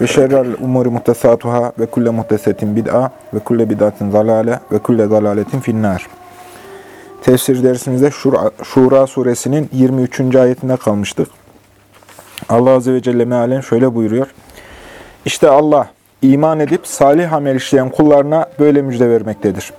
ve şerrel umuri muhtesatuhâ ve kulle muhtesetin bid'a ve kulle bid'atin zalale ve kulle zalaletin finnâr. Tefsir dersimizde Şura, Şura suresinin 23. ayetinde kalmıştık. Allah Azze ve Celle mealen şöyle buyuruyor. İşte Allah iman edip salih amel işleyen kullarına böyle müjde vermektedir.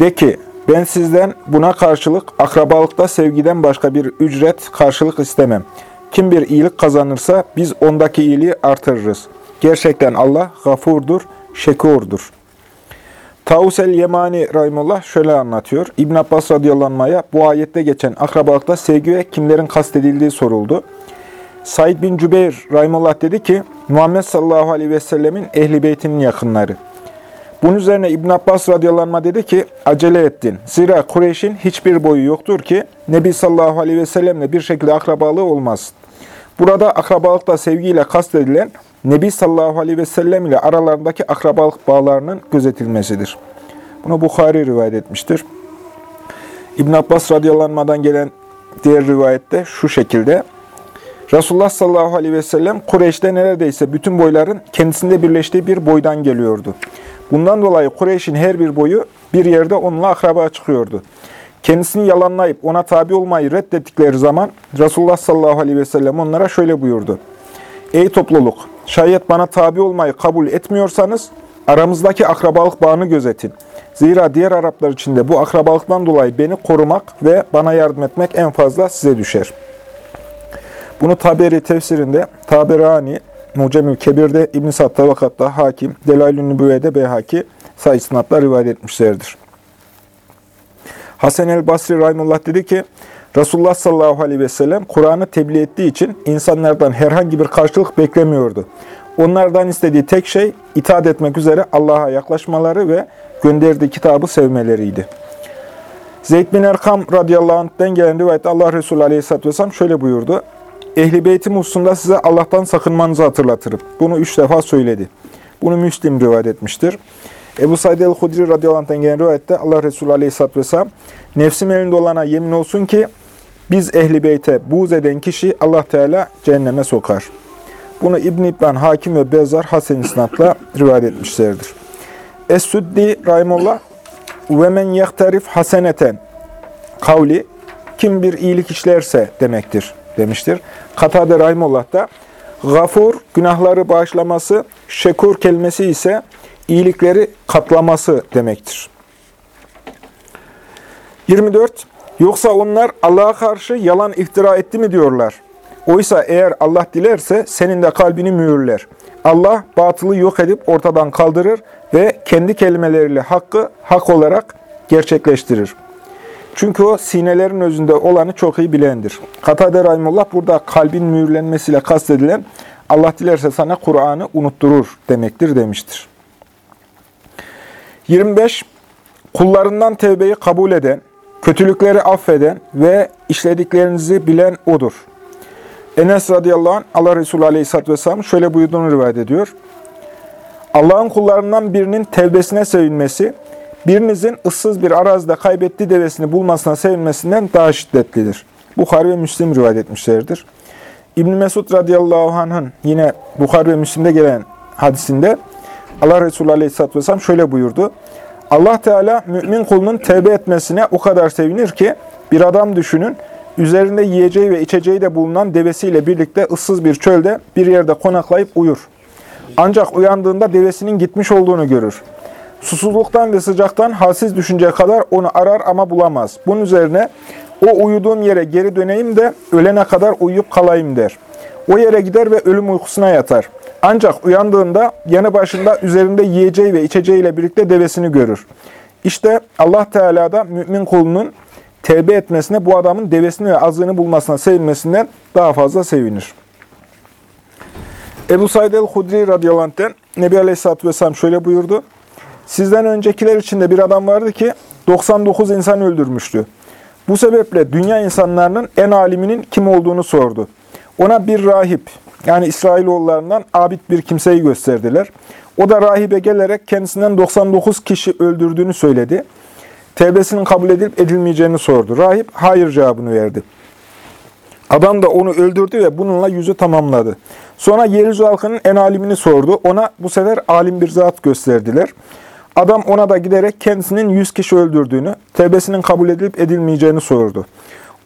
De ki ben sizden buna karşılık akrabalıkta sevgiden başka bir ücret karşılık istemem. Kim bir iyilik kazanırsa biz ondaki iyiliği artırırız. Gerçekten Allah gafurdur, şekurdur. Tavus el-Yemani Rahimullah şöyle anlatıyor. İbn Abbas radıyallahu bu ayette geçen akrabalıkta sevgi ve kimlerin kastedildiği soruldu. Said bin Cübeyr Rahimullah dedi ki, Muhammed sallallahu aleyhi ve sellemin ehli beytinin yakınları. Bunun üzerine İbn Abbas radıyallahu dedi ki, acele ettin. Zira Kureyş'in hiçbir boyu yoktur ki, Nebi sallallahu aleyhi ve sellemle bir şekilde akrabalığı olmaz. Burada akrabalıkta sevgiyle kastedilen, Nebi sallallahu aleyhi ve sellem ile aralarındaki akrabalık bağlarının gözetilmesidir. Bunu Bukhari rivayet etmiştir. İbn Abbas radıyallahu gelen diğer rivayette şu şekilde, Resulullah sallallahu aleyhi ve sellem Kureyş'te neredeyse bütün boyların kendisinde birleştiği bir boydan geliyordu. Bundan dolayı Kureyş'in her bir boyu bir yerde onunla akraba çıkıyordu. Kendisini yalanlayıp ona tabi olmayı reddettikleri zaman Resulullah sallallahu aleyhi ve sellem onlara şöyle buyurdu. Ey topluluk! Şayet bana tabi olmayı kabul etmiyorsanız aramızdaki akrabalık bağını gözetin. Zira diğer Araplar için de bu akrabalıktan dolayı beni korumak ve bana yardım etmek en fazla size düşer. Bunu Taberi tefsirinde, Taberani, Mucemül Kebir'de, İbn-i Sad Tabakat'ta, Hakim, Delail-ü Nübüvve'de Beyhaki, sayısınatla rivayet etmişlerdir. Hasan el-Basri Rahimullah dedi ki, Resulullah sallallahu aleyhi ve sellem Kur'an'ı tebliğ ettiği için insanlardan herhangi bir karşılık beklemiyordu. Onlardan istediği tek şey itaat etmek üzere Allah'a yaklaşmaları ve gönderdiği kitabı sevmeleriydi. Zeyd bin Erkam radıyallahu anh'den gelen rivayette Allah Resulü aleyhisselatü vesselam şöyle buyurdu. Ehli beytim hususunda size Allah'tan sakınmanızı hatırlatırım. Bunu üç defa söyledi. Bunu Müslim rivayet etmiştir. Ebu Said el-Hudri radıyallahu anh'tan gelen rivayette Allah Resulü aleyhisselatü vesselam nefsim elinde olana yemin olsun ki biz ehli beyte buğz eden kişi Allah Teala cehenneme sokar. Bunu İbn İbn Hakim ve Bezar Hasan İsnat'la rivayet etmişlerdir. Es-Süddi Rahimullah ve men yehterif haseneten kavli kim bir iyilik işlerse demektir demiştir. Katade Rahimullah da gafur günahları bağışlaması, şekur kelimesi ise iyilikleri katlaması demektir. 24. Yoksa onlar Allah'a karşı yalan iftira etti mi diyorlar. Oysa eğer Allah dilerse senin de kalbini mühürler. Allah batılı yok edip ortadan kaldırır ve kendi kelimeleriyle hakkı hak olarak gerçekleştirir. Çünkü o sinelerin özünde olanı çok iyi bilendir. Katade Rahimullah burada kalbin mühürlenmesiyle kastedilen Allah dilerse sana Kur'an'ı unutturur demektir demiştir. 25. Kullarından tevbeyi kabul eden, kötülükleri affeden ve işlediklerinizi bilen O'dur. Enes radıyallahu anh Allah Resulü aleyhisselatü vesselam şöyle buyurduğunu rivayet ediyor. Allah'ın kullarından birinin tevbesine sevinmesi, birinizin ıssız bir arazide kaybettiği devesini bulmasına sevinmesinden daha şiddetlidir. Bukhari ve Müslim rivayet etmişlerdir. İbn Mesud radıyallahu anh'ın yine Bukhari ve Müslim'de gelen hadisinde Allah Resulü aleyhisselatü vesselam şöyle buyurdu. Allah Teala mümin kulunun tevbe etmesine o kadar sevinir ki bir adam düşünün, üzerinde yiyeceği ve içeceği de bulunan devesiyle birlikte ıssız bir çölde bir yerde konaklayıp uyur. Ancak uyandığında devesinin gitmiş olduğunu görür. Susuzluktan ve sıcaktan halsiz düşünceye kadar onu arar ama bulamaz. Bunun üzerine o uyuduğum yere geri döneyim de ölene kadar uyuyup kalayım der. O yere gider ve ölüm uykusuna yatar. Ancak uyandığında yanı başında üzerinde yiyeceği ve içeceğiyle birlikte devesini görür. İşte Allah Teala da mümin kulunun tevbe etmesine, bu adamın devesini ve azığını bulmasına sevinmesinden daha fazla sevinir. Ebu Said el-Hudri radıyallahu anh'ten Nebi Aleyhisselatü Vesselam şöyle buyurdu. Sizden öncekiler içinde bir adam vardı ki 99 insan öldürmüştü. Bu sebeple dünya insanlarının en aliminin kim olduğunu sordu. Ona bir rahip, yani İsrailoğullarından abid bir kimseyi gösterdiler. O da rahibe gelerek kendisinden 99 kişi öldürdüğünü söyledi. Tevbesinin kabul edilip edilmeyeceğini sordu. Rahip hayır cevabını verdi. Adam da onu öldürdü ve bununla yüzü tamamladı. Sonra yeryüzü halkının en alimini sordu. Ona bu sefer alim bir zat gösterdiler. Adam ona da giderek kendisinin yüz kişi öldürdüğünü, tevbesinin kabul edilip edilmeyeceğini sordu.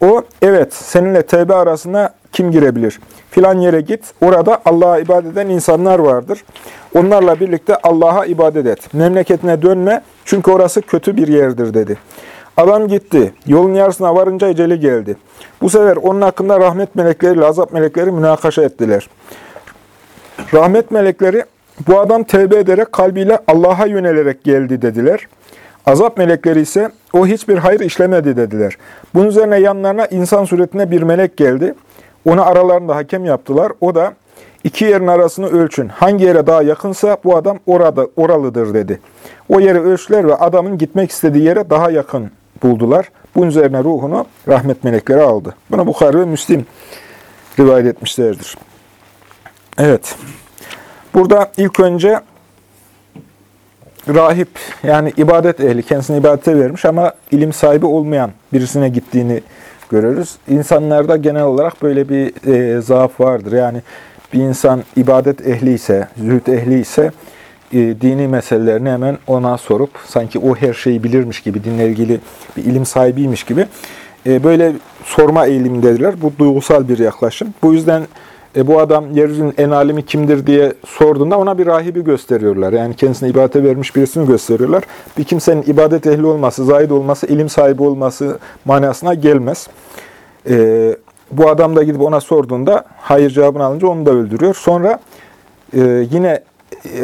O, evet seninle tevbe arasına kim girebilir? Filan yere git, orada Allah'a ibadet eden insanlar vardır. Onlarla birlikte Allah'a ibadet et. Memleketine dönme çünkü orası kötü bir yerdir dedi. Adam gitti. Yolun yarısına varınca eceli geldi. Bu sefer onun hakkında rahmet melekleri ile azap melekleri münakaşa ettiler. Rahmet melekleri bu adam tevbe ederek kalbiyle Allah'a yönelerek geldi dediler. Azap melekleri ise o hiçbir hayır işlemedi dediler. Bunun üzerine yanlarına insan suretine bir melek geldi. Onu aralarında hakem yaptılar. O da iki yerin arasını ölçün. Hangi yere daha yakınsa bu adam orada oralıdır dedi. O yeri ölçtüler ve adamın gitmek istediği yere daha yakın buldular. Bunun üzerine ruhunu rahmet melekleri aldı. Buna Bukhari ve Müslim rivayet etmişlerdir. Evet. Burada ilk önce rahip yani ibadet ehli kendisini ibadete vermiş ama ilim sahibi olmayan birisine gittiğini görürüz. İnsanlarda genel olarak böyle bir e, zaaf vardır. Yani bir insan ibadet ehli ise, zühd ehli ise e, dini meselelerini hemen ona sorup sanki o her şeyi bilirmiş gibi, dinle ilgili bir ilim sahibiymiş gibi e, böyle sorma eğilimindedirler. Bu duygusal bir yaklaşım. Bu yüzden e, bu adam yeryüzünün en alimi kimdir diye sorduğunda ona bir rahibi gösteriyorlar. Yani kendisine ibadete vermiş birisini gösteriyorlar. Bir kimsenin ibadet ehli olması, zahid olması, ilim sahibi olması manasına gelmez. E, bu adam da gidip ona sorduğunda hayır cevabını alınca onu da öldürüyor. Sonra e, yine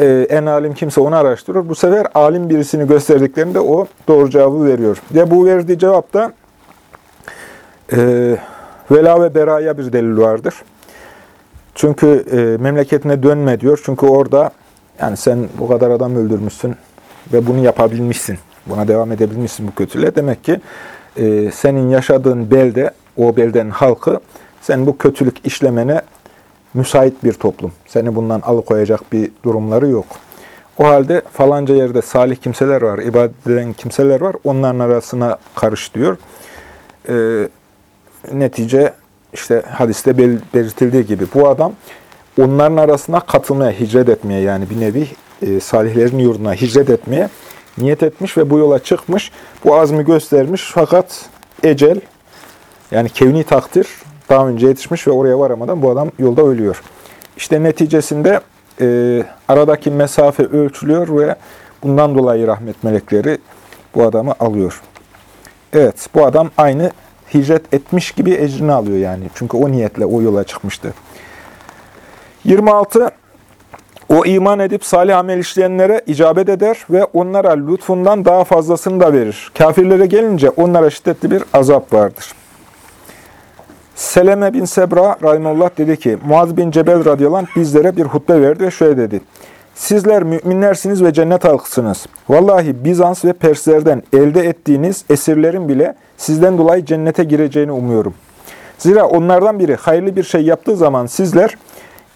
e, en alim kimse onu araştırıyor. Bu sefer alim birisini gösterdiklerinde o doğru cevabı veriyor. Ve bu verdiği cevapta e, vela ve beraya bir delil vardır. Çünkü e, memleketine dönme diyor. Çünkü orada yani sen bu kadar adam öldürmüşsün ve bunu yapabilmişsin. Buna devam edebilmişsin bu kötülüğe. Demek ki e, senin yaşadığın belde, o beldenin halkı sen bu kötülük işlemene müsait bir toplum. Seni bundan alıkoyacak bir durumları yok. O halde falanca yerde salih kimseler var, ibadet eden kimseler var. Onların arasına karış diyor. E, netice işte hadiste belirtildiği gibi bu adam onların arasına katılmaya, hicret etmeye yani bir nevi e, salihlerin yurduna hicret etmeye niyet etmiş ve bu yola çıkmış. Bu azmi göstermiş fakat ecel yani kevni takdir daha önce yetişmiş ve oraya varamadan bu adam yolda ölüyor. İşte neticesinde e, aradaki mesafe ölçülüyor ve bundan dolayı rahmet melekleri bu adamı alıyor. Evet, bu adam aynı hicret etmiş gibi ecrini alıyor yani. Çünkü o niyetle o yola çıkmıştı. 26. O iman edip salih amel işleyenlere icabet eder ve onlara lütfundan daha fazlasını da verir. Kafirlere gelince onlara şiddetli bir azap vardır. Seleme bin Sebra Rahimullah dedi ki, Muaz bin Cebel radıyallahu anh bizlere bir hutbe verdi ve şöyle dedi. Sizler müminlersiniz ve cennet halkısınız. Vallahi Bizans ve Perslerden elde ettiğiniz esirlerin bile sizden dolayı cennete gireceğini umuyorum. Zira onlardan biri hayırlı bir şey yaptığı zaman sizler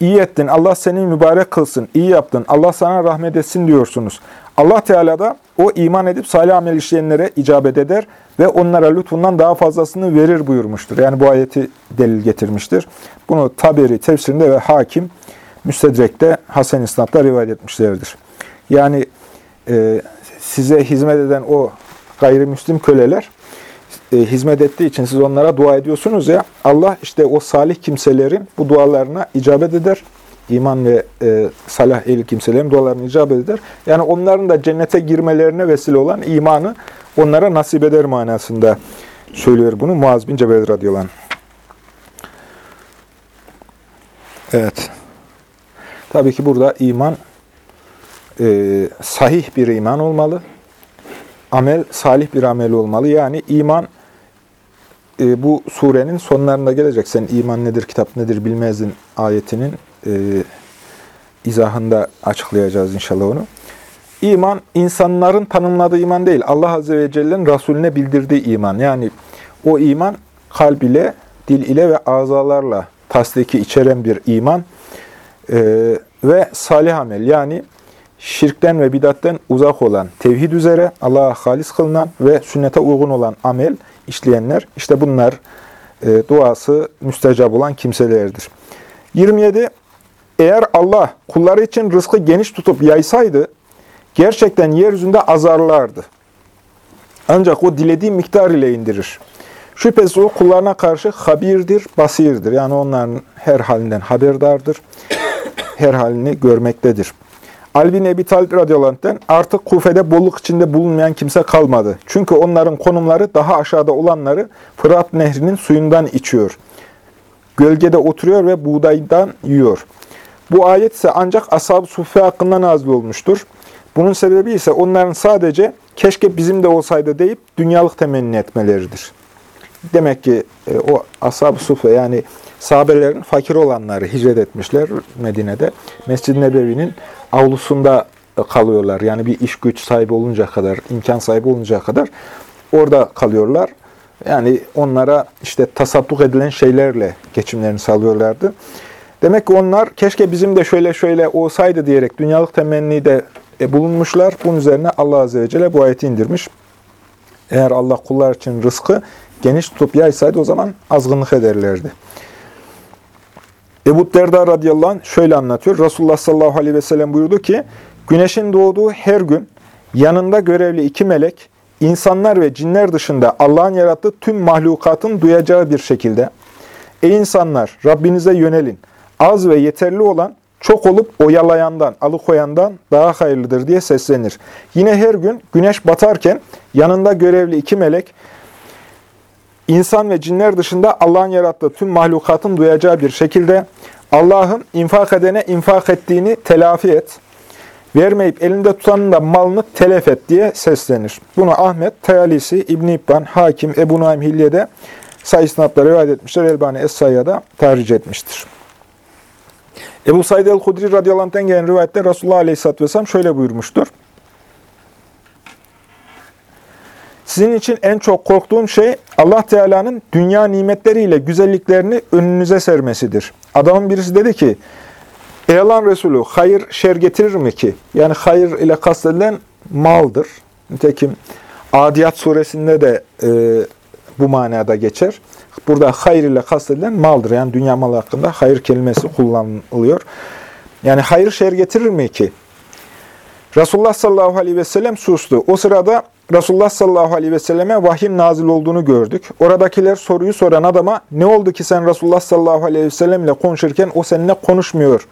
iyi ettin, Allah seni mübarek kılsın, iyi yaptın, Allah sana rahmet etsin diyorsunuz. Allah Teala da o iman edip salih amel işleyenlere icabet eder ve onlara lütfundan daha fazlasını verir buyurmuştur. Yani bu ayeti delil getirmiştir. Bunu Taberi tefsirinde ve Hakim Müstedrek'te Hasan İsnat'ta rivayet etmişlerdir. Yani e, size hizmet eden o gayrimüslim köleler e, hizmet ettiği için siz onlara dua ediyorsunuz ya Allah işte o salih kimselerin bu dualarına icabet eder. İman ve e, salah ehli kimselerin dualarına icabet eder. Yani onların da cennete girmelerine vesile olan imanı onlara nasip eder manasında söylüyor bunu Muaz bin Cebel radıyallahu anh. Evet. Tabii ki burada iman e, sahih bir iman olmalı. Amel salih bir amel olmalı. Yani iman e, bu surenin sonlarında gelecek. Sen iman nedir, kitap nedir bilmezdin ayetinin e, izahında açıklayacağız inşallah onu. İman, insanların tanımladığı iman değil. Allah Azze ve Celle'nin Resulüne bildirdiği iman. Yani o iman kalb ile, dil ile ve azalarla tasdiki içeren bir iman ee, ve salih amel. Yani şirkten ve bidatten uzak olan, tevhid üzere Allah'a halis kılınan ve sünnete uygun olan amel işleyenler, işte bunlar e, duası müstecab olan kimselerdir. 27. Eğer Allah kulları için rızkı geniş tutup yaysaydı, gerçekten yeryüzünde azarlardı. Ancak o dilediği miktar ile indirir. Şüphesiz o kullarına karşı habirdir, basirdir. Yani onların her halinden haberdardır, her halini görmektedir. Ali bin Ebi Talib radıyallahu artık Kufe'de bolluk içinde bulunmayan kimse kalmadı. Çünkü onların konumları daha aşağıda olanları Fırat Nehri'nin suyundan içiyor. Gölgede oturuyor ve buğdaydan yiyor. Bu ayet ise ancak Ashab-ı Suffe hakkında nazil olmuştur. Bunun sebebi ise onların sadece keşke bizim de olsaydı deyip dünyalık temenni etmeleridir. Demek ki e, o Ashab-ı Suffe yani sahabelerin fakir olanları hicret etmişler Medine'de. Mescid-i Nebevi'nin avlusunda kalıyorlar. Yani bir iş güç sahibi olunca kadar, imkan sahibi olunca kadar orada kalıyorlar. Yani onlara işte tasadduk edilen şeylerle geçimlerini sağlıyorlardı. Demek ki onlar keşke bizim de şöyle şöyle olsaydı diyerek dünyalık temenni de e, bulunmuşlar. Bunun üzerine Allah Azze ve Celle bu ayeti indirmiş. Eğer Allah kullar için rızkı geniş tutup yaysaydı o zaman azgınlık ederlerdi. Ebu Derda radıyallahu anh şöyle anlatıyor. Resulullah sallallahu aleyhi ve sellem buyurdu ki, Güneşin doğduğu her gün yanında görevli iki melek, insanlar ve cinler dışında Allah'ın yarattığı tüm mahlukatın duyacağı bir şekilde, Ey insanlar! Rabbinize yönelin. Az ve yeterli olan, çok olup oyalayandan, alıkoyandan daha hayırlıdır diye seslenir. Yine her gün güneş batarken yanında görevli iki melek, insan ve cinler dışında Allah'ın yarattığı tüm mahlukatın duyacağı bir şekilde Allah'ın infak edene infak ettiğini telafi et. Vermeyip elinde tutanın da malını telef et diye seslenir. Bunu Ahmet, Tayalisi, İbn-i İbban, Hakim, Ebu Naim Hilye'de sayısınatla rivayet etmiştir. Elbani Es-Sayya'da tercih etmiştir. Ebu Said el-Hudri radıyallahu anh'ten gelen rivayette Resulullah aleyhisselatü vesselam şöyle buyurmuştur. Sizin için en çok korktuğum şey Allah Teala'nın dünya nimetleriyle güzelliklerini önünüze sermesidir. Adamın birisi dedi ki, Ey Allah'ın Resulü hayır şer getirir mi ki? Yani hayır ile kastedilen maldır. Nitekim Adiyat suresinde de e, bu manada geçer. Burada hayır ile kastedilen maldır. Yani dünya malı hakkında hayır kelimesi kullanılıyor. Yani hayır şer getirir mi ki? Resulullah sallallahu aleyhi ve sellem sustu. O sırada Resulullah sallallahu aleyhi ve selleme vahyin nazil olduğunu gördük. Oradakiler soruyu soran adama ne oldu ki sen Resulullah sallallahu aleyhi ve sellem ile konuşurken o seninle konuşmuyor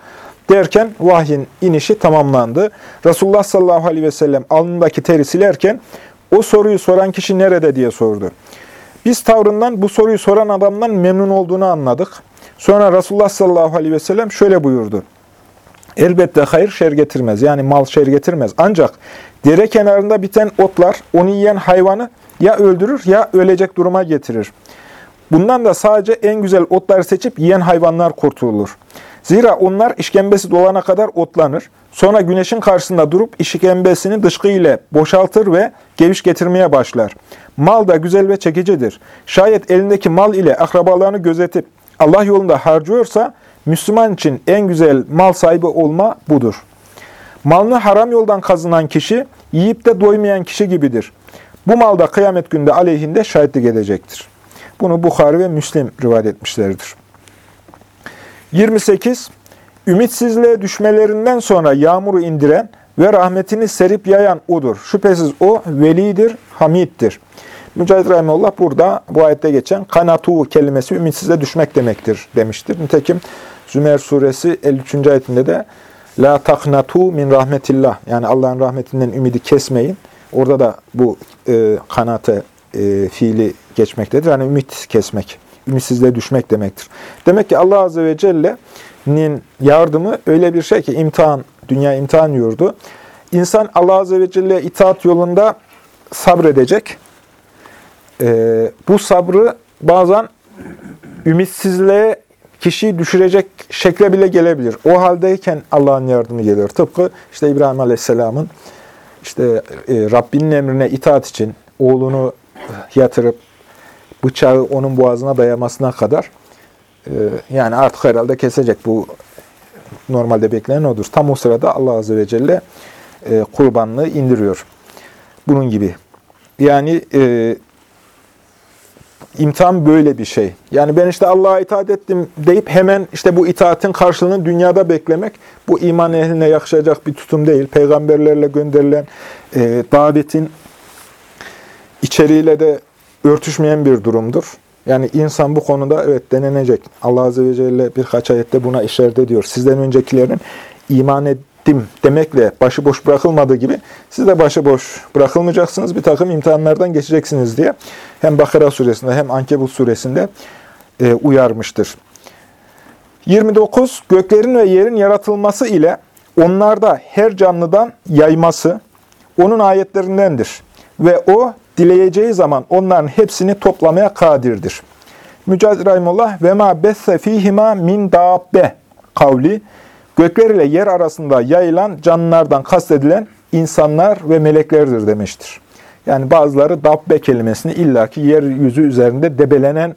derken vahyin inişi tamamlandı. Resulullah sallallahu aleyhi ve sellem alnındaki teri silerken o soruyu soran kişi nerede diye sordu. Biz tavrından bu soruyu soran adamdan memnun olduğunu anladık. Sonra Resulullah sallallahu aleyhi ve sellem şöyle buyurdu. Elbette hayır şer getirmez. Yani mal şer getirmez. Ancak dere kenarında biten otlar onu yiyen hayvanı ya öldürür ya ölecek duruma getirir. Bundan da sadece en güzel otları seçip yiyen hayvanlar kurtulur. Zira onlar işkembesi dolana kadar otlanır. Sonra güneşin karşısında durup işkembesini dışkı ile boşaltır ve geviş getirmeye başlar. Mal da güzel ve çekicidir. Şayet elindeki mal ile akrabalarını gözetip Allah yolunda harcıyorsa, Müslüman için en güzel mal sahibi olma budur. Malını haram yoldan kazınan kişi, yiyip de doymayan kişi gibidir. Bu malda kıyamet günde aleyhinde şahitlik edecektir. Bunu Bukhari ve Müslim rivayet etmişlerdir. 28. Ümitsizliğe düşmelerinden sonra yağmuru indiren ve rahmetini serip yayan O'dur. Şüphesiz O velidir, hamiddir. Mücahit Rahimullah burada bu ayette geçen kanatu kelimesi ümitsize düşmek demektir demiştir. Nitekim Zümer suresi 53. ayetinde de La taknatu min rahmetillah yani Allah'ın rahmetinden ümidi kesmeyin. Orada da bu e, kanate e, fiili geçmektedir. Yani ümit kesmek, ümitsizliğe düşmek demektir. Demek ki Allah Azze ve Celle'nin yardımı öyle bir şey ki imtihan, dünya imtihan yurdu. İnsan Allah Azze ve Celle itaat yolunda sabredecek. E, bu sabrı bazen ümitsizliğe kişiyi düşürecek şekle bile gelebilir. O haldeyken Allah'ın yardımı gelir. Tıpkı işte İbrahim Aleyhisselam'ın işte e, Rabbinin emrine itaat için oğlunu yatırıp bıçağı onun boğazına dayamasına kadar e, yani artık herhalde kesecek bu normalde beklenen odur. Tam o sırada Allah Azze ve Celle e, kurbanlığı indiriyor. Bunun gibi. Yani e, imtihan böyle bir şey. Yani ben işte Allah'a itaat ettim deyip hemen işte bu itaatin karşılığını dünyada beklemek bu iman ehline yakışacak bir tutum değil. Peygamberlerle gönderilen e, davetin içeriğiyle de örtüşmeyen bir durumdur. Yani insan bu konuda evet denenecek. Allah Azze ve Celle birkaç ayette buna işaret ediyor. Sizden öncekilerin iman ettim demekle başıboş bırakılmadığı gibi siz de başıboş bırakılmayacaksınız. Bir takım imtihanlardan geçeceksiniz diye hem Bakara suresinde hem Ankebut suresinde e, uyarmıştır. 29. Göklerin ve yerin yaratılması ile onlarda her canlıdan yayması onun ayetlerindendir. Ve o dileyeceği zaman onların hepsini toplamaya kadirdir. Mücahid Rahimullah ve ma besse fihima min dabbe kavli gökler ile yer arasında yayılan canlılardan kastedilen insanlar ve meleklerdir demiştir. Yani bazıları dabbe kelimesini illaki yeryüzü üzerinde debelenen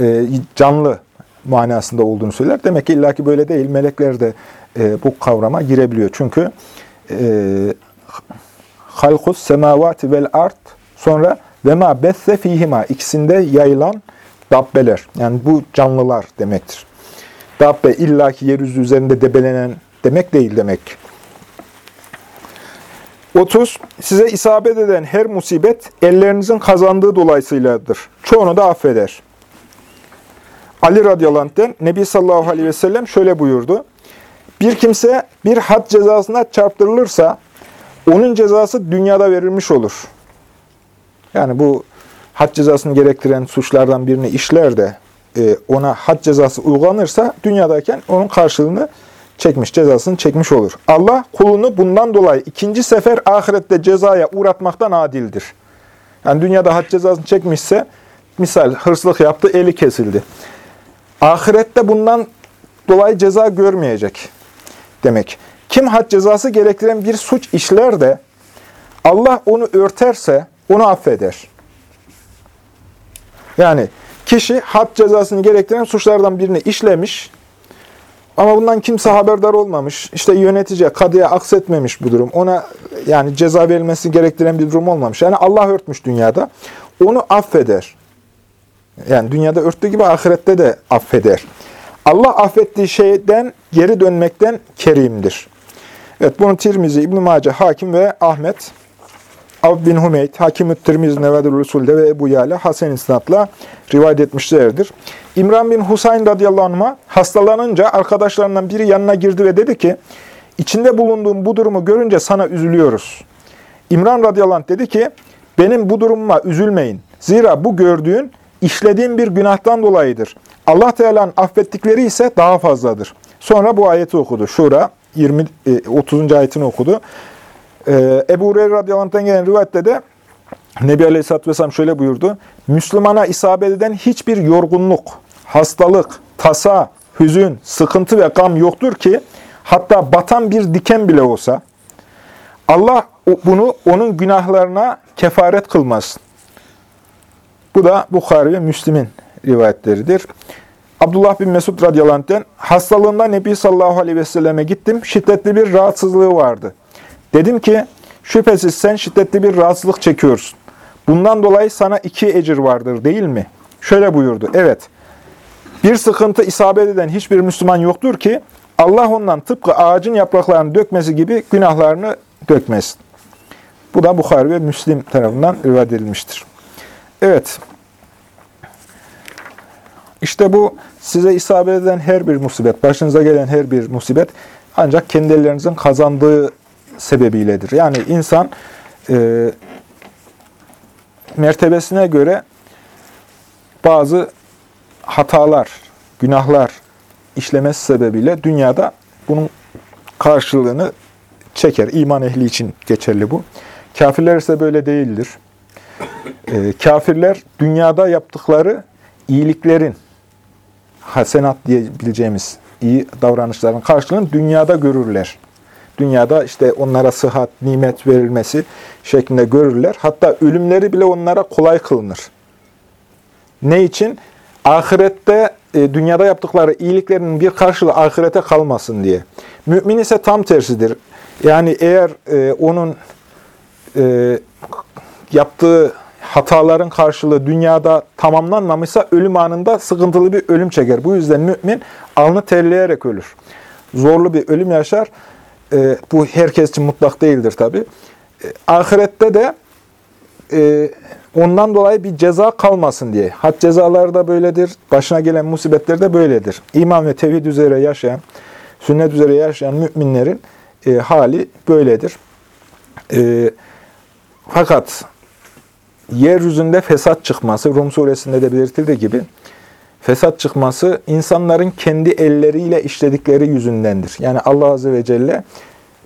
e, canlı manasında olduğunu söyler. Demek ki illaki böyle değil. Melekler de e, bu kavrama girebiliyor. Çünkü e, halkus semavati vel art sonra ve ma besse fihima ikisinde yayılan dabbeler. Yani bu canlılar demektir. Dabbe illaki yeryüzü üzerinde debelenen demek değil demek. 30. Size isabet eden her musibet ellerinizin kazandığı dolayısıyladır. Çoğunu da affeder. Ali radıyallahu Nebi sallallahu aleyhi ve sellem şöyle buyurdu. Bir kimse bir had cezasına çarptırılırsa onun cezası dünyada verilmiş olur. Yani bu had cezasını gerektiren suçlardan birini işler de ona had cezası uygulanırsa dünyadayken onun karşılığını çekmiş, cezasını çekmiş olur. Allah kulunu bundan dolayı ikinci sefer ahirette cezaya uğratmaktan adildir. Yani dünyada had cezasını çekmişse, misal hırsızlık yaptı, eli kesildi. Ahirette bundan dolayı ceza görmeyecek demek. Kim had cezası gerektiren bir suç işler de Allah onu örterse onu affeder. Yani kişi had cezasını gerektiren suçlardan birini işlemiş ama bundan kimse haberdar olmamış. İşte yönetici, kadıya aksetmemiş bu durum. Ona yani ceza verilmesi gerektiren bir durum olmamış. Yani Allah örtmüş dünyada. Onu affeder. Yani dünyada örttüğü gibi ahirette de affeder. Allah affettiği şeyden geri dönmekten kerimdir. Evet bunu Tirmizi, İbn-i Mace, Hakim ve Ahmet, Av bin Hümeyd, Hakim-ü Tirmizi, Nevedur Resul'de ve Ebu Yala Hasan İsnat'la rivayet etmişlerdir. İmran bin Husayn radıyallahu anh'a hastalanınca arkadaşlarından biri yanına girdi ve dedi ki, içinde bulunduğum bu durumu görünce sana üzülüyoruz. İmran radıyallahu anh dedi ki, benim bu durumuma üzülmeyin. Zira bu gördüğün işlediğim bir günahtan dolayıdır. Allah Teala'nın affettikleri ise daha fazladır. Sonra bu ayeti okudu. Şura 20 30. E, ayetini okudu. Ee, Ebu Hureyre radıyallahu gelen rivayette de Nebi Aleyhisselatü Vesselam şöyle buyurdu. Müslümana isabet eden hiçbir yorgunluk, hastalık, tasa, hüzün, sıkıntı ve gam yoktur ki hatta batan bir diken bile olsa Allah bunu onun günahlarına kefaret kılmaz. Bu da Bukhari ve Müslim'in rivayetleridir. Abdullah bin Mesud radıyallahu anh'ten hastalığında Nebi sallallahu aleyhi ve selleme gittim. Şiddetli bir rahatsızlığı vardı. Dedim ki şüphesiz sen şiddetli bir rahatsızlık çekiyorsun. Bundan dolayı sana iki ecir vardır değil mi? Şöyle buyurdu. Evet. Bir sıkıntı isabet eden hiçbir Müslüman yoktur ki Allah ondan tıpkı ağacın yapraklarını dökmesi gibi günahlarını dökmesin. Bu da Bukhari ve Müslim tarafından rivayet edilmiştir. Evet. İşte bu size isabet eden her bir musibet, başınıza gelen her bir musibet ancak kendi ellerinizin kazandığı sebebiyledir. Yani insan e, mertebesine göre bazı hatalar, günahlar işlemesi sebebiyle dünyada bunun karşılığını çeker. İman ehli için geçerli bu. Kafirler ise böyle değildir. E, kafirler dünyada yaptıkları iyiliklerin, hasenat diyebileceğimiz iyi davranışların karşılığını dünyada görürler. Dünyada işte onlara sıhhat, nimet verilmesi şeklinde görürler. Hatta ölümleri bile onlara kolay kılınır. Ne için? Ahirette, e, dünyada yaptıkları iyiliklerinin bir karşılığı ahirete kalmasın diye. Mümin ise tam tersidir. Yani eğer e, onun e, yaptığı hataların karşılığı dünyada tamamlanmamışsa ölüm anında sıkıntılı bir ölüm çeker. Bu yüzden mümin alnı terleyerek ölür. Zorlu bir ölüm yaşar. E, bu herkes için mutlak değildir tabi. E, ahirette de e, ondan dolayı bir ceza kalmasın diye. Had cezaları da böyledir. Başına gelen musibetler de böyledir. İman ve tevhid üzere yaşayan, sünnet üzere yaşayan müminlerin e, hali böyledir. E, fakat yeryüzünde fesat çıkması, Rum suresinde de belirtildiği gibi, fesat çıkması insanların kendi elleriyle işledikleri yüzündendir. Yani Allah Azze ve Celle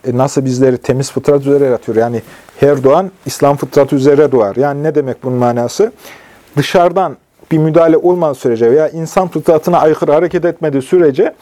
e, nasıl bizleri temiz fıtrat üzere yaratıyor. Yani her doğan İslam fıtratı üzere doğar. Yani ne demek bunun manası? Dışarıdan bir müdahale olmadığı sürece veya insan fıtratına aykırı hareket etmediği sürece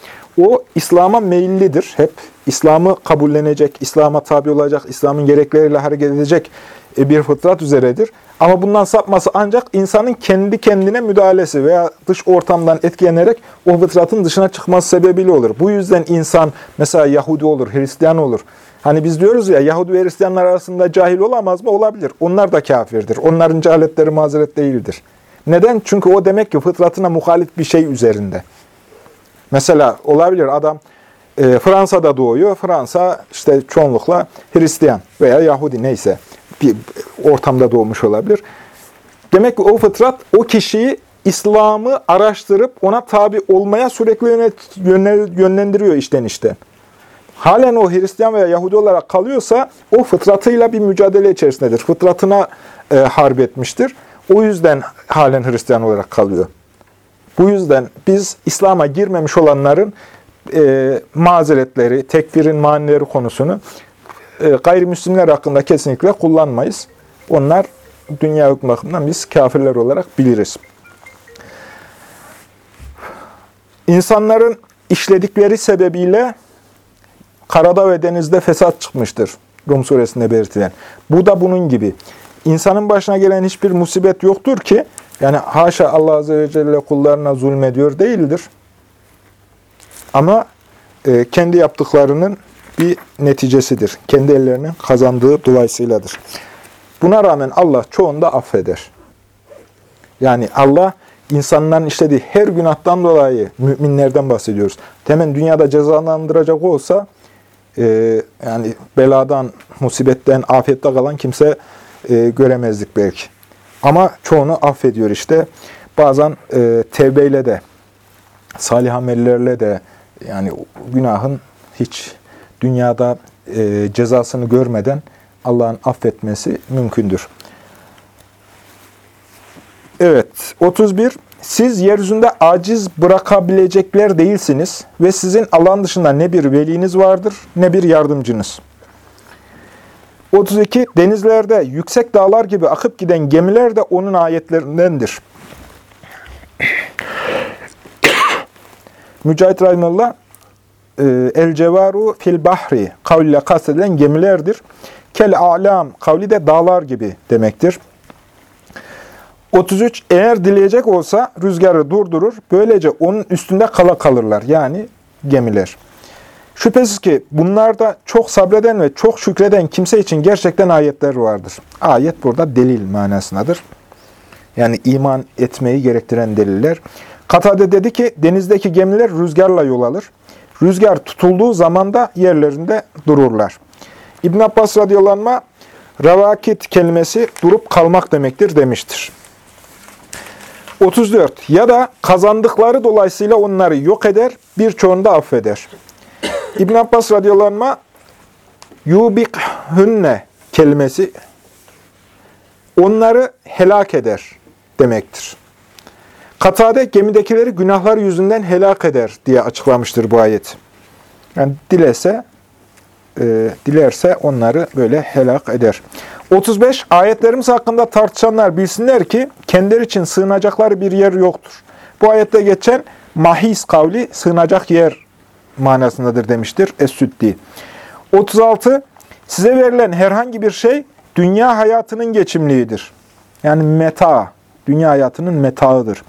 o İslam'a meyillidir. Hep İslam'ı kabullenecek, İslam'a tabi olacak, İslam'ın gerekleriyle hareket edecek e, bir fıtrat üzeredir. Ama bundan sapması ancak insanın kendi kendine müdahalesi veya dış ortamdan etkilenerek o fıtratın dışına çıkması sebebiyle olur. Bu yüzden insan mesela Yahudi olur, Hristiyan olur. Hani biz diyoruz ya Yahudi ve Hristiyanlar arasında cahil olamaz mı? Olabilir. Onlar da kafirdir. Onların cehaletleri mazeret değildir. Neden? Çünkü o demek ki fıtratına muhalif bir şey üzerinde. Mesela olabilir adam e, Fransa'da doğuyor. Fransa işte çoğunlukla Hristiyan veya Yahudi neyse bir ortamda doğmuş olabilir. Demek ki o fıtrat o kişiyi İslam'ı araştırıp ona tabi olmaya sürekli yönlendiriyor işten işte. Halen o Hristiyan veya Yahudi olarak kalıyorsa o fıtratıyla bir mücadele içerisindedir. Fıtratına e, harp etmiştir. O yüzden halen Hristiyan olarak kalıyor. Bu yüzden biz İslam'a girmemiş olanların e, mazeretleri, tekfirin manileri konusunu gayrimüslimler hakkında kesinlikle kullanmayız. Onlar dünya hükmü bakımından biz kafirler olarak biliriz. İnsanların işledikleri sebebiyle karada ve denizde fesat çıkmıştır. Rum suresinde belirtilen. Bu da bunun gibi. İnsanın başına gelen hiçbir musibet yoktur ki, yani haşa Allah Azze ve Celle kullarına zulmediyor değildir. Ama e, kendi yaptıklarının bir neticesidir. Kendi ellerinin kazandığı dolayısıyladır. Buna rağmen Allah çoğunda affeder. Yani Allah insanların işlediği her günahtan dolayı müminlerden bahsediyoruz. Temen dünyada cezalandıracak olsa e, yani beladan, musibetten, afiyette kalan kimse e, göremezdik belki. Ama çoğunu affediyor işte. Bazen e, tevbeyle de, salih amellerle de yani günahın hiç dünyada e, cezasını görmeden Allah'ın affetmesi mümkündür. Evet, 31. Siz yeryüzünde aciz bırakabilecekler değilsiniz ve sizin alan dışında ne bir veliniz vardır ne bir yardımcınız. 32. Denizlerde yüksek dağlar gibi akıp giden gemiler de onun ayetlerindendir. Mücahit Rahimullah e, El cevaru fil bahri kavliyle kastedilen gemilerdir. Kel alam kavli de dağlar gibi demektir. 33. Eğer dileyecek olsa rüzgarı durdurur. Böylece onun üstünde kala kalırlar. Yani gemiler. Şüphesiz ki bunlarda çok sabreden ve çok şükreden kimse için gerçekten ayetler vardır. Ayet burada delil manasındadır. Yani iman etmeyi gerektiren deliller. Katade dedi ki denizdeki gemiler rüzgarla yol alır. Rüzgar tutulduğu zaman da yerlerinde dururlar. İbn Abbas radıyallahu anh, ravakit kelimesi durup kalmak demektir demiştir. 34. Ya da kazandıkları dolayısıyla onları yok eder, birçoğunu da affeder. İbn Abbas radıyallahu anh, yubikhünne kelimesi onları helak eder demektir. Katade gemidekileri günahlar yüzünden helak eder diye açıklamıştır bu ayet. Yani dilese, e, dilerse onları böyle helak eder. 35. Ayetlerimiz hakkında tartışanlar bilsinler ki kendileri için sığınacakları bir yer yoktur. Bu ayette geçen mahis kavli sığınacak yer manasındadır demiştir Es-Süddi. 36. Size verilen herhangi bir şey dünya hayatının geçimliğidir. Yani meta, dünya hayatının metaıdır.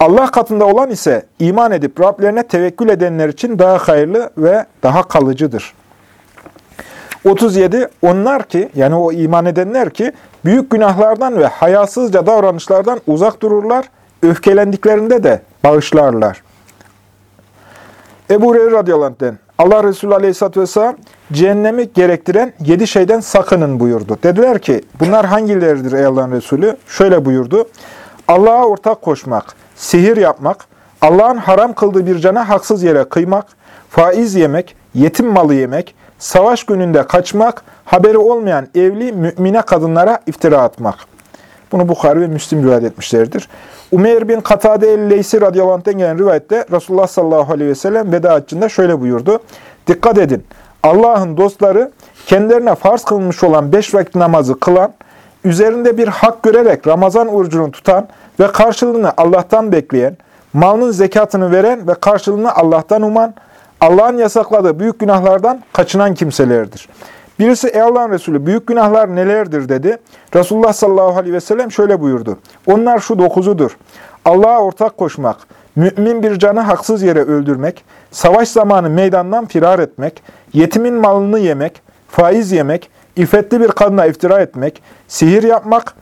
Allah katında olan ise iman edip Rablerine tevekkül edenler için daha hayırlı ve daha kalıcıdır. 37. Onlar ki, yani o iman edenler ki, büyük günahlardan ve hayasızca davranışlardan uzak dururlar, öfkelendiklerinde de bağışlarlar. Ebu Hureyre radıyallahu anh'den, Allah Resulü aleyhisselatü vesselam, cehennemi gerektiren yedi şeyden sakının buyurdu. Dediler ki, bunlar hangileridir ey Allah'ın Resulü? Şöyle buyurdu, Allah'a ortak koşmak, sihir yapmak, Allah'ın haram kıldığı bir cana haksız yere kıymak, faiz yemek, yetim malı yemek, savaş gününde kaçmak, haberi olmayan evli mümine kadınlara iftira atmak. Bunu Bukhari ve Müslim rivayet etmişlerdir. Umeyr bin Katade el-Leysi radıyallahu anh'ten gelen rivayette Resulullah sallallahu aleyhi ve sellem veda haccında şöyle buyurdu. Dikkat edin, Allah'ın dostları kendilerine farz kılmış olan beş vakit namazı kılan, üzerinde bir hak görerek Ramazan orucunu tutan ve karşılığını Allah'tan bekleyen, malının zekatını veren ve karşılığını Allah'tan uman, Allah'ın yasakladığı büyük günahlardan kaçınan kimselerdir. Birisi ey Allah'ın Resulü büyük günahlar nelerdir dedi. Resulullah sallallahu aleyhi ve sellem şöyle buyurdu. Onlar şu dokuzudur. Allah'a ortak koşmak, mümin bir canı haksız yere öldürmek, savaş zamanı meydandan firar etmek, yetimin malını yemek, faiz yemek, iffetli bir kadına iftira etmek, sihir yapmak,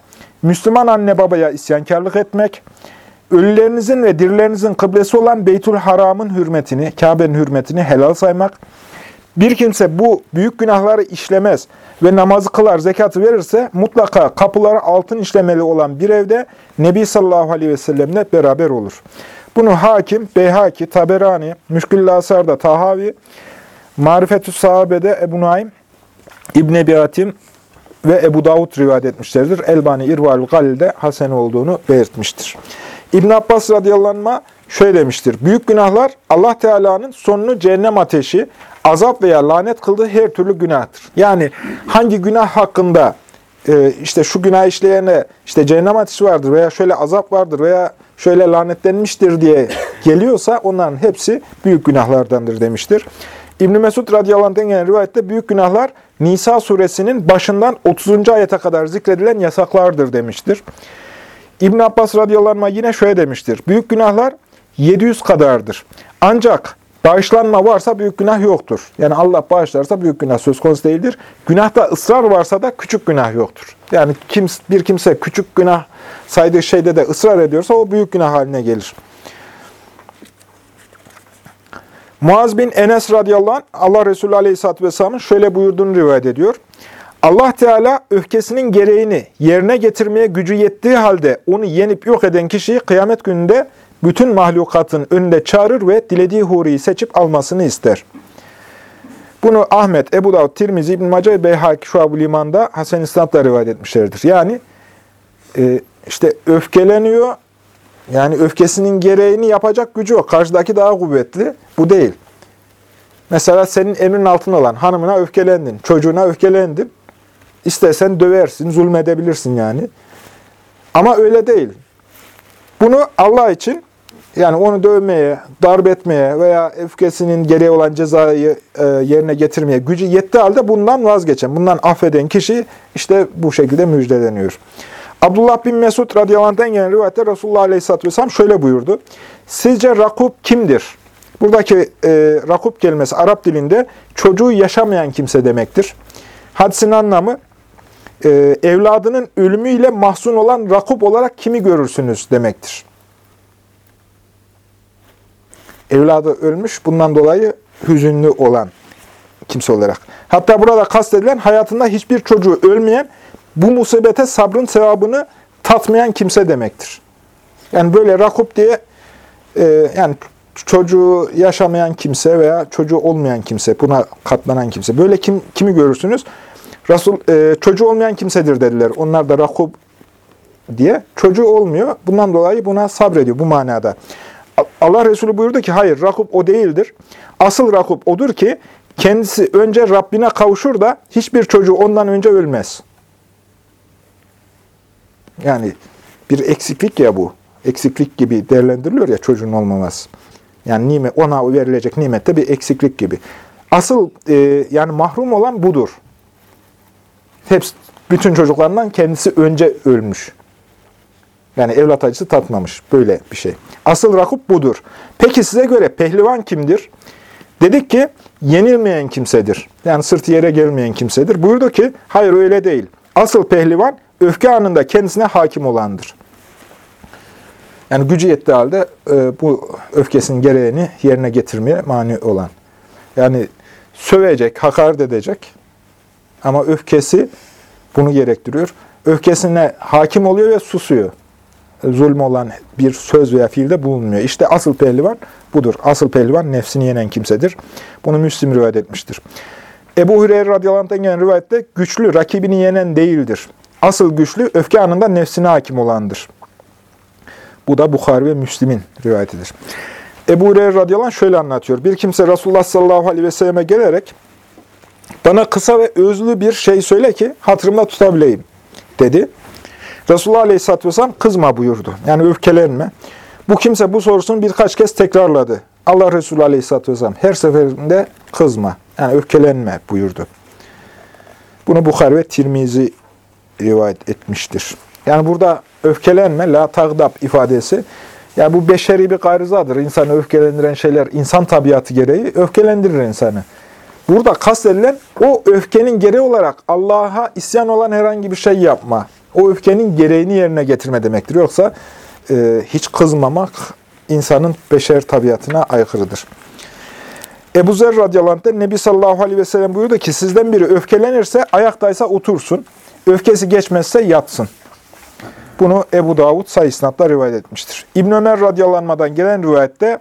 Müslüman anne babaya isyankarlık etmek, ölülerinizin ve dirilerinizin kıblesi olan Beytül Haram'ın hürmetini, Kabe'nin hürmetini helal saymak, bir kimse bu büyük günahları işlemez ve namazı kılar, zekatı verirse mutlaka kapıları altın işlemeli olan bir evde Nebi sallallahu aleyhi ve sellemle beraber olur. Bunu Hakim, Beyhaki, Taberani, Müşkül-i Tahavi, Marifetü Sahabe'de Ebu Naim, İbn Ebi Hatim ve Ebu Davud rivayet etmişlerdir. Elbani İrval-ül Galil'de Hasen olduğunu belirtmiştir. İbn Abbas radıyallahu anh şöyle demiştir. Büyük günahlar Allah Teala'nın sonunu cehennem ateşi, azap veya lanet kıldığı her türlü günahtır. Yani hangi günah hakkında e, işte şu günah işleyene işte cehennem ateşi vardır veya şöyle azap vardır veya şöyle lanetlenmiştir diye geliyorsa onların hepsi büyük günahlardandır demiştir. İbn Mesud radıyallahu anh'den gelen rivayette büyük günahlar Nisa suresinin başından 30. ayete kadar zikredilen yasaklardır demiştir. İbn Abbas radıyallahu anh yine şöyle demiştir. Büyük günahlar 700 kadardır. Ancak bağışlanma varsa büyük günah yoktur. Yani Allah bağışlarsa büyük günah söz konusu değildir. Günahta ısrar varsa da küçük günah yoktur. Yani kim, bir kimse küçük günah saydığı şeyde de ısrar ediyorsa o büyük günah haline gelir. Muaz bin Enes radıyallahu anh Allah Resulü aleyhisselatü vesselamın şöyle buyurduğunu rivayet ediyor. Allah Teala öfkesinin gereğini yerine getirmeye gücü yettiği halde onu yenip yok eden kişiyi kıyamet gününde bütün mahlukatın önünde çağırır ve dilediği huriyi seçip almasını ister. Bunu Ahmet, Ebu Davud, Tirmizi, İbn-i Mace, Beyhaki, Şuab-ı Liman'da Hasan İslam'da rivayet etmişlerdir. Yani e, işte öfkeleniyor, yani öfkesinin gereğini yapacak gücü yok. Karşıdaki daha kuvvetli, bu değil. Mesela senin emrin altında olan hanımına öfkelendin, çocuğuna öfkelendin. İstersen döversin, zulmedebilirsin yani. Ama öyle değil. Bunu Allah için yani onu dövmeye, darp etmeye veya öfkesinin gereği olan cezayı e, yerine getirmeye gücü yetti halde bundan vazgeçen, bundan affeden kişi işte bu şekilde müjdeleniyor. Abdullah bin Mesud radıyallahu gelen rivayette Resulullah aleyhisselatü vesselam şöyle buyurdu. Sizce Rakup kimdir? Buradaki e, Rakup kelimesi Arap dilinde çocuğu yaşamayan kimse demektir. Hadisin anlamı e, evladının ölümüyle mahzun olan Rakup olarak kimi görürsünüz demektir. Evladı ölmüş, bundan dolayı hüzünlü olan kimse olarak. Hatta burada kastedilen hayatında hiçbir çocuğu ölmeyen, bu musibete sabrın sevabını tatmayan kimse demektir. Yani böyle Rakup diye e, yani çocuğu yaşamayan kimse veya çocuğu olmayan kimse, buna katlanan kimse. Böyle kim kimi görürsünüz? Resul e, çocuğu olmayan kimsedir dediler. Onlar da Rakub diye. Çocuğu olmuyor. Bundan dolayı buna sabrediyor bu manada. Allah Resulü buyurdu ki hayır Rakub o değildir. Asıl Rakub odur ki kendisi önce Rabbine kavuşur da hiçbir çocuğu ondan önce ölmez. Yani bir eksiklik ya bu. eksiklik gibi değerlendiriliyor ya çocuğun olmaması. Yani nimet, ona verilecek nimette bir eksiklik gibi. Asıl e, yani mahrum olan budur. Hepsi, bütün çocuklarından kendisi önce ölmüş. Yani evlat acısı tatmamış. Böyle bir şey. Asıl rakip budur. Peki size göre pehlivan kimdir? Dedik ki yenilmeyen kimsedir. Yani sırtı yere gelmeyen kimsedir. Buyurdu ki hayır öyle değil. Asıl pehlivan öfke anında kendisine hakim olandır. Yani gücü yettiği halde e, bu öfkesinin gereğini yerine getirmeye mani olan. Yani sövecek, hakaret edecek ama öfkesi bunu gerektiriyor. Öfkesine hakim oluyor ve susuyor. Zulm olan bir söz veya fiilde bulunmuyor. İşte asıl pehlivan budur. Asıl pehlivan nefsini yenen kimsedir. Bunu Müslim rivayet etmiştir. Ebu Hureyre radıyallahu anh'tan gelen rivayette güçlü rakibini yenen değildir. Asıl güçlü öfke anında nefsine hakim olandır. Bu da Bukhari ve Müslim'in rivayetidir. Ebu Hureyre radıyallahu anh şöyle anlatıyor. Bir kimse Resulullah sallallahu aleyhi ve selleme gelerek bana kısa ve özlü bir şey söyle ki hatırımda tutabileyim dedi. Resulullah aleyhisselatü vesselam kızma buyurdu. Yani öfkelenme. Bu kimse bu sorusunu birkaç kez tekrarladı. Allah Resulü aleyhisselatü vesselam her seferinde kızma. Yani öfkelenme buyurdu. Bunu Bukhari ve Tirmizi rivayet etmiştir. Yani burada öfkelenme, la tagdab ifadesi, yani bu beşeri bir garizadır. İnsanı öfkelendiren şeyler, insan tabiatı gereği öfkelendirir insanı. Burada kastedilen o öfkenin gereği olarak Allah'a isyan olan herhangi bir şey yapma. O öfkenin gereğini yerine getirme demektir. Yoksa e, hiç kızmamak insanın beşer tabiatına aykırıdır. Ebu Zer radıyallahu anh de Nebi sallallahu aleyhi ve sellem buyurdu ki sizden biri öfkelenirse ayaktaysa otursun, öfkesi geçmezse yatsın. Bunu Ebu Davud sayısınatla rivayet etmiştir. İbn Ömer radıyallahu gelen rivayette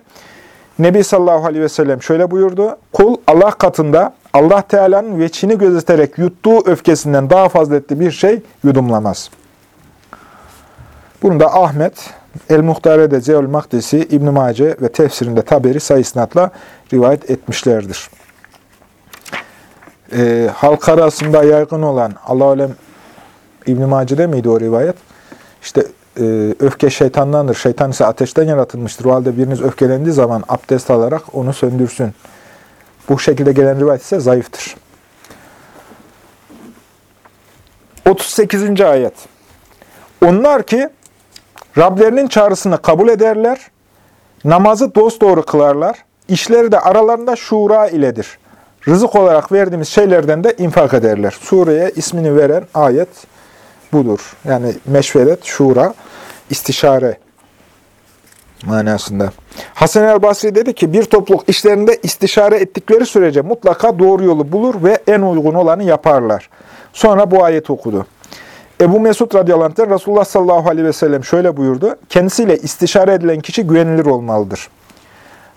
Nebi sallallahu aleyhi ve sellem şöyle buyurdu. Kul Allah katında Allah Teala'nın veçini gözeterek yuttuğu öfkesinden daha faziletli bir şey yudumlamaz. Bunu da Ahmet, El-Muhtare'de Zeul Makdisi, İbn-i Mace ve tefsirinde Taberi sayısınatla rivayet etmişlerdir. Ee, halk arasında yaygın olan, Allah alem İbn-i Mace'de miydi o rivayet? İşte e, öfke şeytandandır. Şeytan ise ateşten yaratılmıştır. O halde biriniz öfkelendiği zaman abdest alarak onu söndürsün. Bu şekilde gelen rivayet ise zayıftır. 38. ayet. Onlar ki Rablerinin çağrısını kabul ederler, namazı dosdoğru kılarlar, işleri de aralarında şura iledir. Rızık olarak verdiğimiz şeylerden de infak ederler. Sureye ismini veren ayet budur. Yani meşveret, şura, istişare manasında. Hasan el Basri dedi ki bir topluluk işlerinde istişare ettikleri sürece mutlaka doğru yolu bulur ve en uygun olanı yaparlar. Sonra bu ayet okudu. Ebu Mesud radıyallahu anh Resulullah sallallahu aleyhi ve sellem şöyle buyurdu. Kendisiyle istişare edilen kişi güvenilir olmalıdır.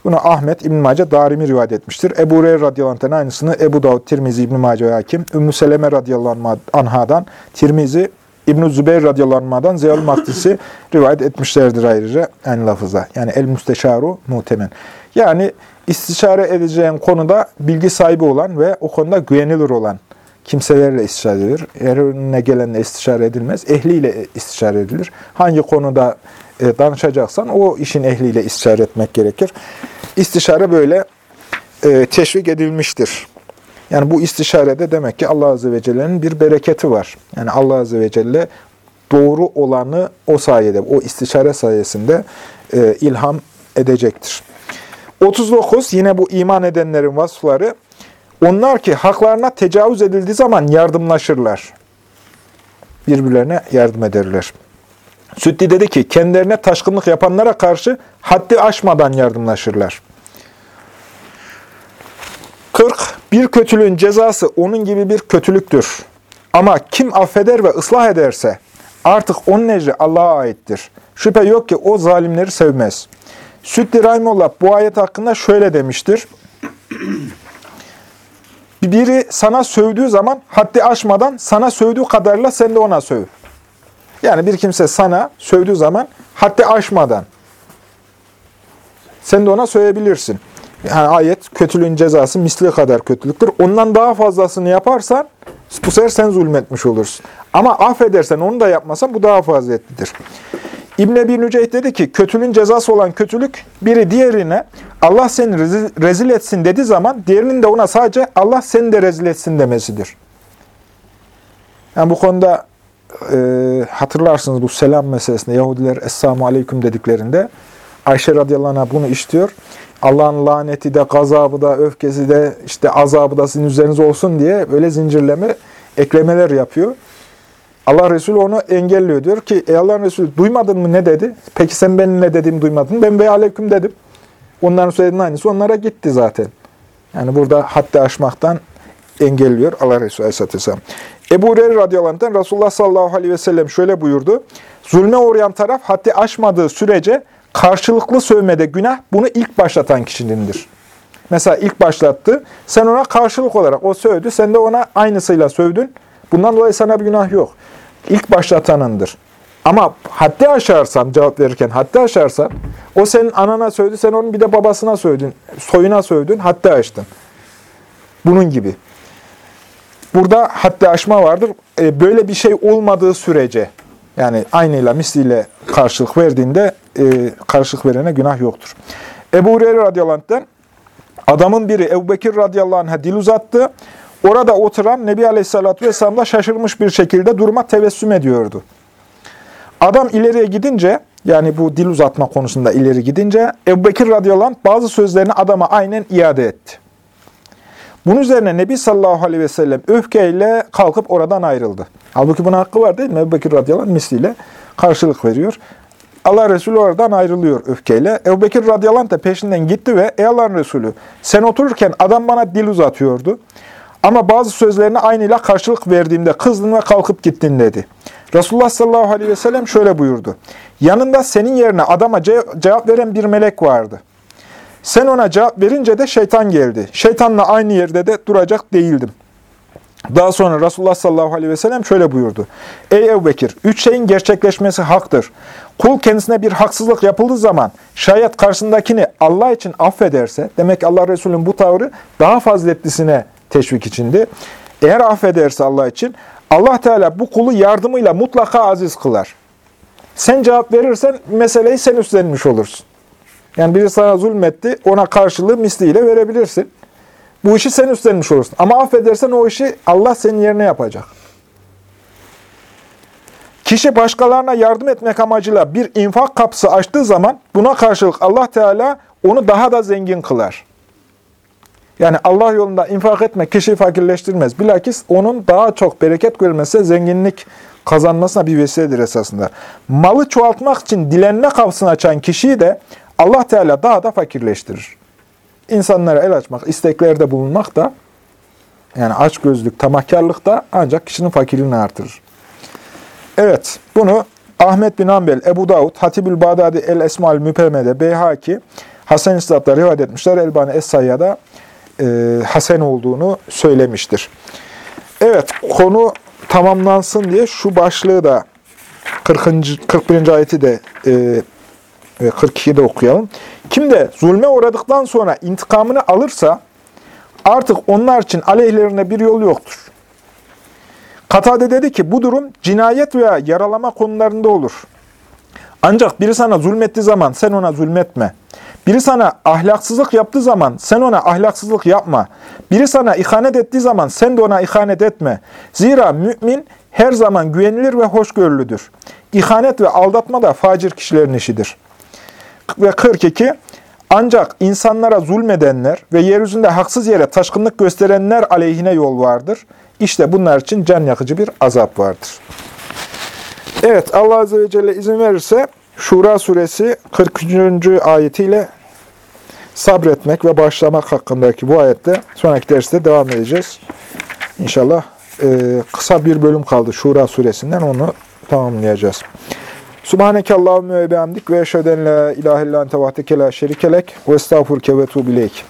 Bunu Ahmet İbn Mace Darimi rivayet etmiştir. Ebu Hureyre radıyallahu anh aynısını Ebu Davud, Tirmizi, İbn Mace Hakim, Ümmü Seleme radıyallahu anhadan, Tirmizi, İbn-i Zübeyir radıyallahu anh'dan Zeyal Maktisi rivayet etmişlerdir ayrıca aynı lafıza. Yani el müsteşaru muhtemen. Yani istişare edeceğin konuda bilgi sahibi olan ve o konuda güvenilir olan kimselerle istişare edilir. Eğer önüne gelenle istişare edilmez, ehliyle istişare edilir. Hangi konuda e, danışacaksan o işin ehliyle istişare etmek gerekir. İstişare böyle e, teşvik edilmiştir. Yani bu istişarede demek ki Allah Azze ve Celle'nin bir bereketi var. Yani Allah Azze ve Celle doğru olanı o sayede, o istişare sayesinde e, ilham edecektir. 39 yine bu iman edenlerin vasıfları. Onlar ki haklarına tecavüz edildiği zaman yardımlaşırlar. Birbirlerine yardım ederler. Sütti dedi ki kendilerine taşkınlık yapanlara karşı haddi aşmadan yardımlaşırlar. 40. Bir kötülüğün cezası onun gibi bir kötülüktür. Ama kim affeder ve ıslah ederse artık onun ecri Allah'a aittir. Şüphe yok ki o zalimleri sevmez. Sütli Rahimullah bu ayet hakkında şöyle demiştir. Biri sana sövdüğü zaman haddi aşmadan sana sövdüğü kadarıyla sen de ona söv. Yani bir kimse sana sövdüğü zaman haddi aşmadan sen de ona sövebilirsin yani ayet kötülüğün cezası misli kadar kötülüktür. Ondan daha fazlasını yaparsan bu sefer sen zulmetmiş olursun. Ama affedersen onu da yapmasan bu daha faziletlidir. İbn Ebi Nüceyh dedi ki, kötülüğün cezası olan kötülük, biri diğerine Allah seni rezil, rezil etsin dediği zaman, diğerinin de ona sadece Allah seni de rezil etsin demesidir. Yani bu konuda e, hatırlarsınız bu selam meselesinde Yahudiler Esselamu Aleyküm dediklerinde Ayşe radıyallahu anh bunu istiyor. Allah'ın laneti de, gazabı da, öfkesi de, işte azabı da sizin üzerinize olsun diye böyle zincirleme, eklemeler yapıyor. Allah Resulü onu engelliyor. Diyor ki, ey Allah Resulü duymadın mı ne dedi? Peki sen benim ne dediğimi duymadın. Ben ve aleyküm dedim. Onların söylediğinin aynısı onlara gitti zaten. Yani burada haddi aşmaktan engelliyor Allah Resulü Aleyhisselatü Vesselam. Ebu Hureyre radıyallahu anh'tan Resulullah sallallahu aleyhi ve sellem şöyle buyurdu. Zulme uğrayan taraf haddi aşmadığı sürece karşılıklı sövmede günah bunu ilk başlatan kişinindir. Mesela ilk başlattı. Sen ona karşılık olarak o sövdü. Sen de ona aynısıyla sövdün. Bundan dolayı sana bir günah yok. İlk başlatanındır. Ama haddi aşarsan, cevap verirken haddi aşarsan, o senin anana sövdü, sen onun bir de babasına sövdün, soyuna sövdün, haddi aştın. Bunun gibi. Burada haddi aşma vardır. E, böyle bir şey olmadığı sürece, yani aynıyla, misliyle karşılık verdiğinde e, karşılık verene günah yoktur. Ebu Hureyre radıyallahu adamın biri Ebu Bekir radıyallahu dil uzattı. Orada oturan Nebi aleyhissalatü vesselam da şaşırmış bir şekilde duruma tevessüm ediyordu. Adam ileriye gidince, yani bu dil uzatma konusunda ileri gidince, Ebu Bekir radıyallahu anh bazı sözlerini adama aynen iade etti. Bunun üzerine Nebi sallallahu aleyhi ve sellem öfkeyle kalkıp oradan ayrıldı. Halbuki buna hakkı var değil mi? Ebu Bekir radıyallahu anh misliyle karşılık veriyor. Allah Resulü oradan ayrılıyor öfkeyle. Ebu Bekir radıyallahu da peşinden gitti ve Ey Allah'ın Resulü sen otururken adam bana dil uzatıyordu. Ama bazı sözlerine aynıyla karşılık verdiğimde kızdın ve kalkıp gittin dedi. Resulullah sallallahu aleyhi ve sellem şöyle buyurdu. Yanında senin yerine adama cevap veren bir melek vardı. Sen ona cevap verince de şeytan geldi. Şeytanla aynı yerde de duracak değildim. Daha sonra Resulullah sallallahu aleyhi ve sellem şöyle buyurdu. Ey Ebu Bekir, üç şeyin gerçekleşmesi haktır. Kul kendisine bir haksızlık yapıldığı zaman şayet karşısındakini Allah için affederse, demek Allah Resulü'nün bu tavrı daha faziletlisine teşvik içindi. Eğer affederse Allah için, Allah Teala bu kulu yardımıyla mutlaka aziz kılar. Sen cevap verirsen meseleyi sen üstlenmiş olursun. Yani biri sana zulmetti, ona karşılığı misliyle verebilirsin. Bu işi sen üstlenmiş olursun. Ama affedersen o işi Allah senin yerine yapacak. Kişi başkalarına yardım etmek amacıyla bir infak kapısı açtığı zaman buna karşılık Allah Teala onu daha da zengin kılar. Yani Allah yolunda infak etmek kişiyi fakirleştirmez. Bilakis onun daha çok bereket görmesi, zenginlik kazanmasına bir vesiledir esasında. Malı çoğaltmak için dilenme kapısını açan kişiyi de Allah Teala daha da fakirleştirir. İnsanlara el açmak, isteklerde bulunmak da yani açgözlük, tamahkarlık da ancak kişinin fakirliğini artırır. Evet, bunu Ahmet bin Ambel, Ebu Davud, Hatibül Bağdadi, El Esmaül Müpeme'de, Beyhaki, Hasan İslat'ta rivayet etmişler. Elbani Es-Sayya'da e, Hasen olduğunu söylemiştir. Evet, konu tamamlansın diye şu başlığı da 40. 41. ayeti de e, ve 42'de okuyalım. Kim de zulme uğradıktan sonra intikamını alırsa artık onlar için aleyhlerine bir yol yoktur. Katade dedi ki bu durum cinayet veya yaralama konularında olur. Ancak biri sana zulmettiği zaman sen ona zulmetme. Biri sana ahlaksızlık yaptığı zaman sen ona ahlaksızlık yapma. Biri sana ihanet ettiği zaman sen de ona ihanet etme. Zira mümin her zaman güvenilir ve hoşgörülüdür. İhanet ve aldatma da facir kişilerin işidir ve 42 ancak insanlara zulmedenler ve yeryüzünde haksız yere taşkınlık gösterenler aleyhine yol vardır. İşte bunlar için can yakıcı bir azap vardır. Evet Allah Azze ve Celle izin verirse Şura suresi 43. ayetiyle sabretmek ve başlamak hakkındaki bu ayette sonraki derste devam edeceğiz. İnşallah e, kısa bir bölüm kaldı Şura suresinden onu tamamlayacağız. Subhaneke Allahümme ve bihamdik ve eşheden la ilahe illan tevahdeke şerikelek ve estağfurke ve tuğbileyk.